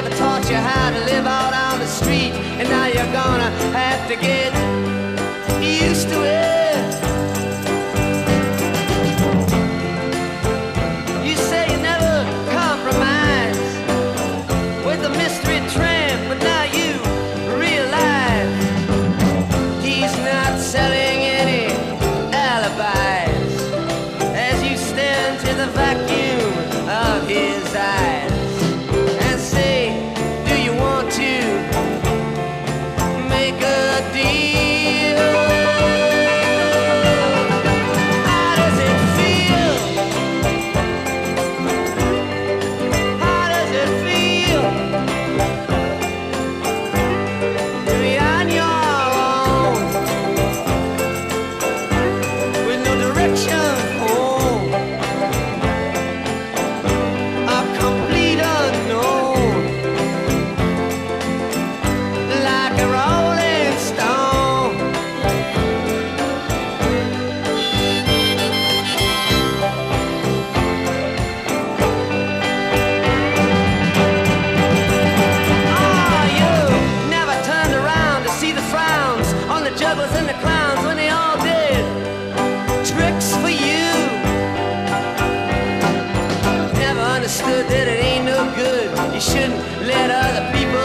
Never taught you how to live out on the street, and now you're gonna have to get said it ain't no good. You shouldn't let other people.